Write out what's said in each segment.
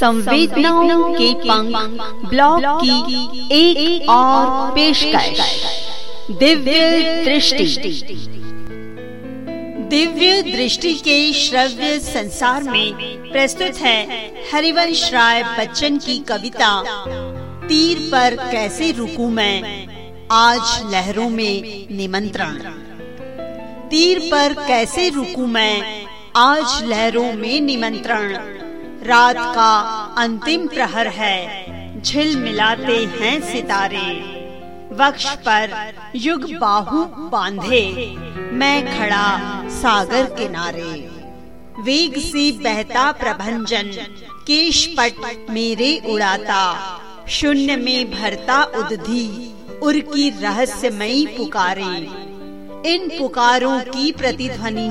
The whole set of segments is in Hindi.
संवेदनाओं के पंख ब्लॉग की एक, एक और पेशकश दिव्य दृष्टि दिव्य दृष्टि के श्रव्य संसार में प्रस्तुत है हरिवंश राय बच्चन की कविता। तीर पर कैसे रुकू मैं आज लहरों में? निमंत्रण। तीर पर कैसे रुकू मैं? आज लहरों में निमंत्रण। रात का अंतिम प्रहर है। झिल मिलाते हैं सितारे। वक्ष पर युग बाहु बांधे। मैं खड़ा सागर किनारे। वेग से बहता प्रभंजन केश पट मेरे उड़ाता। शून्य में भरता उदधि, उर की रहस्यमयी पुकारे। इन पुकारों की प्रतिध्वनि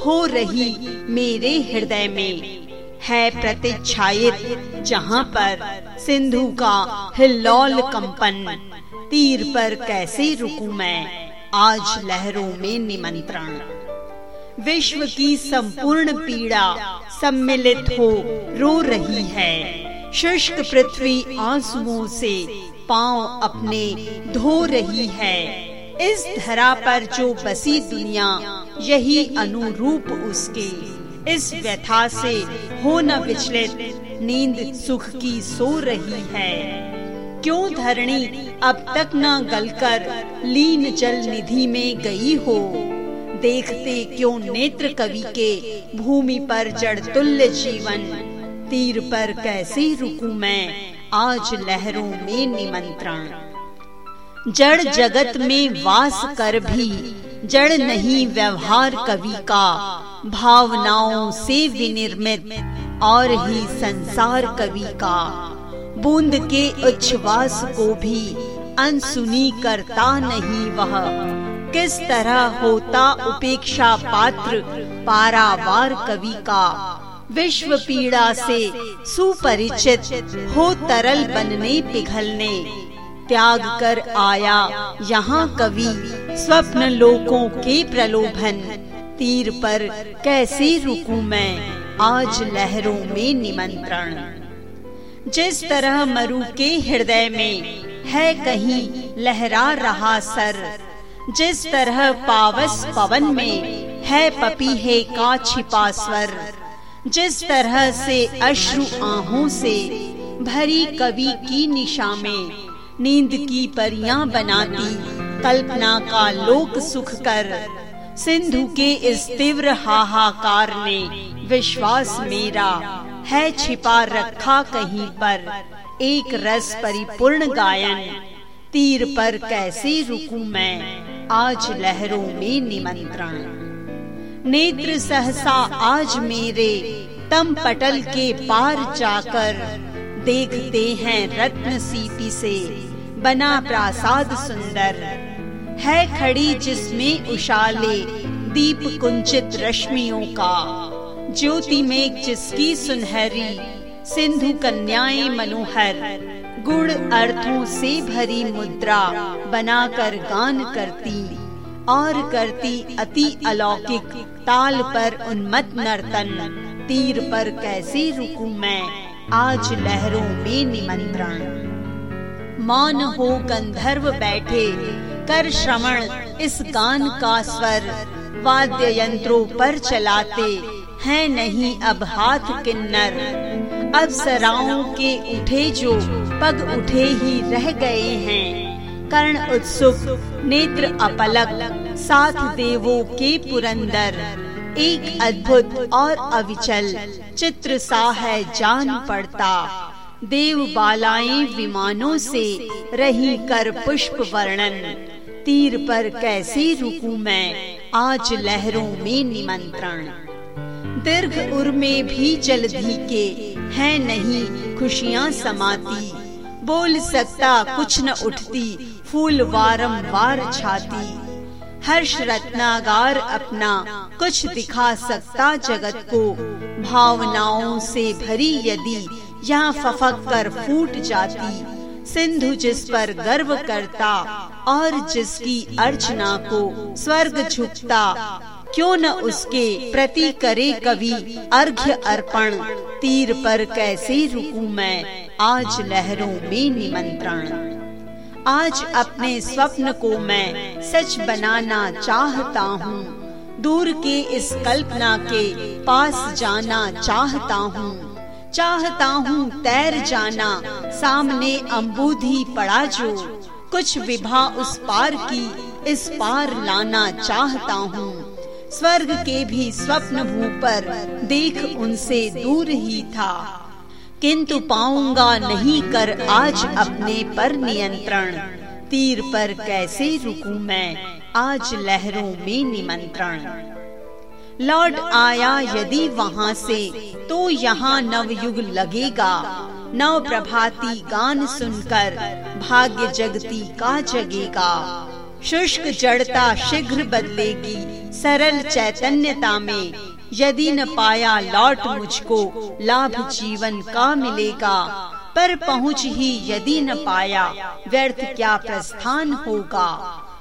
हो रही मेरे हृदय में। है प्रतिच्छायित, जहाँ पर सिंधु का हिल्लौल कंपन। तीर पर कैसे रुकू मैं? आज लहरों में निमंत्रण। विश्व की संपूर्ण पीड़ा सम्मिलित हो रो रही है। शुष्क पृथ्वी आंसुओं से पाँव अपने धो रही है। इस धरा पर जो बसी दुनिया, यही अनुरूप उसके इस व्यथा से हो न विचलित, नींद सुख की सो रही है। क्यों धरणी अब तक न गलकर, लीन जल निधि में गई हो? देखते क्यों नेत्र कवि के भूमि पर जड़ तुल्य जीवन? तीर पर कैसे रुकू मैं आज लहरों में निमंत्रण? जड़ जगत में वास कर भी, जड़ नहीं व्यवहार कवि का भावनाओं से विनिर्मित और ही संसार कवि का, बूंद के उच्छ्वास को भी अनसुनी करता नहीं वह। किस तरह होता उपेक्षा पात्र पारावार कवि का, विश्व पीड़ा से सुपरिचित हो तरल बनने पिघलने। त्याग कर आया यहाँ कवि, स्वप्न लोकों के प्रलोभन। तीर पर कैसे रुकू मैं? आज लहरों में निमंत्रण। जिस तरह मरु के हृदय में है कहीं लहरा रहा सर, जिस तरह पावस पवन में है पपीहे का छिपा स्वर, जिस तरह से अश्रु आहों से भरी कवि की निशा में नींद की परियाँ बनाती, कल्पना का लोक सुख कर सिंधु के इस तीव्र हाहाकार ने विश्वास मेरा है छिपा रखा कहीं पर। एक रस परिपूर्ण गायन। तीर पर कैसे रुकू मैं? आज लहरों में निमंत्रण। नेत्र सहसा आज मेरे तम पटल के पार जाकर देखते हैं रत्न सीपी से। बना प्रासाद सुंदर। है खड़ी जिसमें उशाले, दीप कुंचित रश्मियों का। ज्योति में जिसकी सुनहरी, सिंधु कन्याएँ मनोहर गुण अर्थों से भरी मुद्रा बनाकर गान करती और करती अति अलौकिक, ताल पर उन्मत नर्तन, तीर पर कैसे रुकू मैं, आज लहरों में निमंत्रण। मौन हो गंधर्व बैठे कर श्रवण इस गान का स्वर। वाद्य यंत्रों पर चलाते हैं नहीं अब हाथ किन्नर। अब सराओं के उठे जो पग उठे ही रह गए हैं। कर्ण उत्सुक, नेत्र अपलक, साथ देवों के पुरंदर। एक अद्भुत और अविचल चित्र सा है जान पड़ता। देव बालाएँ विमानों से रही कर पुष्प वर्णन। तीर पर कैसे रुकू मैं? आज लहरों में निमंत्रण। दीर्घ उर में भी जलधि के है नहीं खुशियाँ समाती। बोल सकता कुछ न उठती, फूल वारंवार छाती। हर्ष रत्नागार अपना कुछ दिखा सकता जगत को। भावनाओं से भरी यदि यहाँ फफक कर फूट जाती। सिंधु जिस पर गर्व करता और जिसकी अर्चना को स्वर्ग झुकता, क्यों न उसके प्रति करे कवि अर्घ्य अर्पण, तीर पर कैसे रुकू मैं आज लहरों में निमंत्रण। आज अपने स्वप्न को मैं सच बनाना चाहता हूँ, दूर के इस कल्पना के पास जाना चाहता हूँ। चाहता हूँ तैर जाना, सामने अम्बूधी पड़ा जो कुछ विभा उस पार की, इस पार लाना चाहता हूँ। स्वर्ग के भी स्वप्न भू पर देख उनसे दूर ही था। किंतु पाऊँगा नहीं कर आज अपने पर नियंत्रण। तीर पर कैसे रुकूं मैं आज लहरों में निमंत्रण। लौट आया यदि वहाँ से तो यहाँ नवयुग लगेगा। नव प्रभाती गान सुनकर भाग्य जगती का जगेगा। शुष्क जड़ता शीघ्र बदलेगी, सरल चैतन्यता में। यदि न पाया लौट मुझको, लाभ जीवन का मिलेगा। पर पहुँच ही यदि न पाया, व्यर्थ क्या प्रस्थान होगा।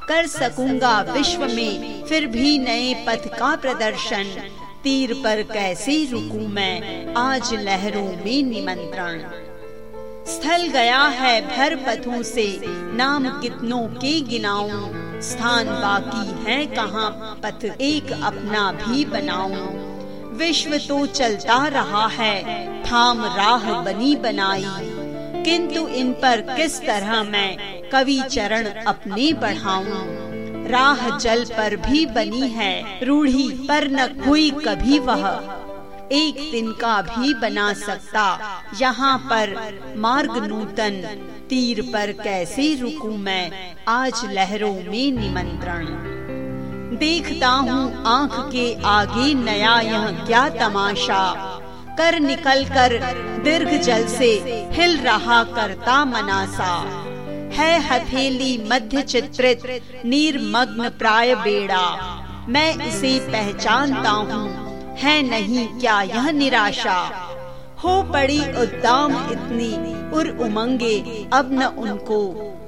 कर सकूँगा विश्व में, फिर भी नए पथ का प्रदर्शन। तीर पर कैसे रुकू मैं? आज लहरों में निमंत्रण। स्थल गया है भर पथों से, नाम कितनों के गिनाऊं? स्थान बाकी है कहाँ? पथ एक अपना भी बनाऊँ। विश्व तो चलता रहा है, थाम राह बनी बनाई। किंतु इन पर किस तरह मैं कवि चरण अपने बढ़ाऊं? राह जल पर भी बनी है, रूढ़ी पर न हुई कभी वह। एक दिन का भी बना सकता, यहाँ पर मार्ग नूतन, तीर पर कैसे रुकू मैं, आज लहरों में निमंत्रण। देखता हूँ आँख के आगे नया यह क्या तमाशा। कर निकल कर दीर्घ जल से हिल रहा करता मनासा। है हथेली मध्य चित्रित नीरमग्न प्राय बेड़ा। मैं इसे पहचानता हूँ, है नहीं क्या यह निराशा? हो पड़ी उद्दाम इतनी, उर उमंगे, अब न उनको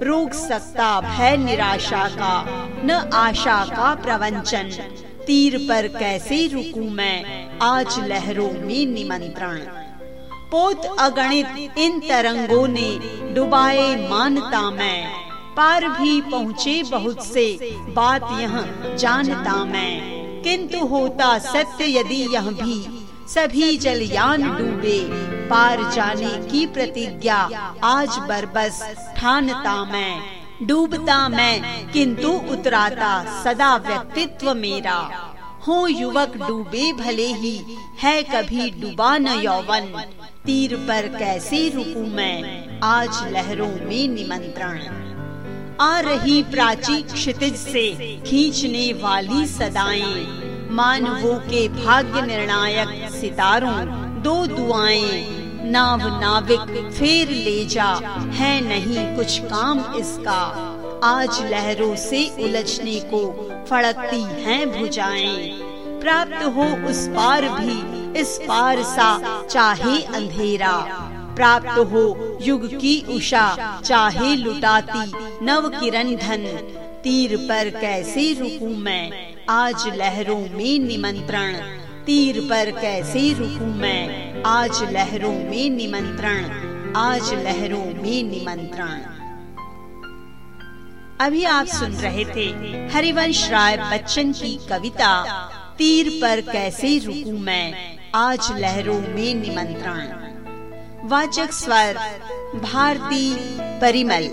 रोक सकता भय निराशा का, न आशा का प्रवंचन। तीर पर कैसे रुकू मैं, आज लहरों में निमंत्रण। पोत अगणित इन तरंगों ने डुबाए मानता मैं। पार भी पहुँचे बहुत से, बात यह जानता मैं। किंतु होता सत्य यदि यह भी, सभी जलयान डूबे। पार जाने की प्रतिज्ञा आज बरबस ठानता मैं। डूबता मैं, किंतु उतराता सदा व्यक्तित्व मेरा। हो युवक डूबे भले ही, है कभी डूबा न यौवन। तीर पर कैसे रुकू मैं? आज लहरों में निमंत्रण। आ रही प्राची क्षितिज से खींचने वाली सदाएँ। मानवों के भाग्य निर्णायक सितारों, दो दुआएँ। नाव नाविक फेर ले जा, है नहीं कुछ काम इसका। आज लहरों से उलझने को फड़कती हैं भुजाएँ। प्राप्त हो उस पार भी इस पार सा चाहे अंधेरा। प्राप्त हो युग की उषा, चाहे लुटाती नव किरण धन तीर पर कैसे रुकू मैं? आज लहरों में निमंत्रण। तीर पर कैसे रुकू मैं? आज लहरों में निमंत्रण। आज लहरों में निमंत्रण। अभी आप सुन रहे थे हरिवंश राय बच्चन की कविता, तीर पर कैसे रुकू मैं? आज लहरों में निमंत्रण। वाचक स्वर भारती परिमल।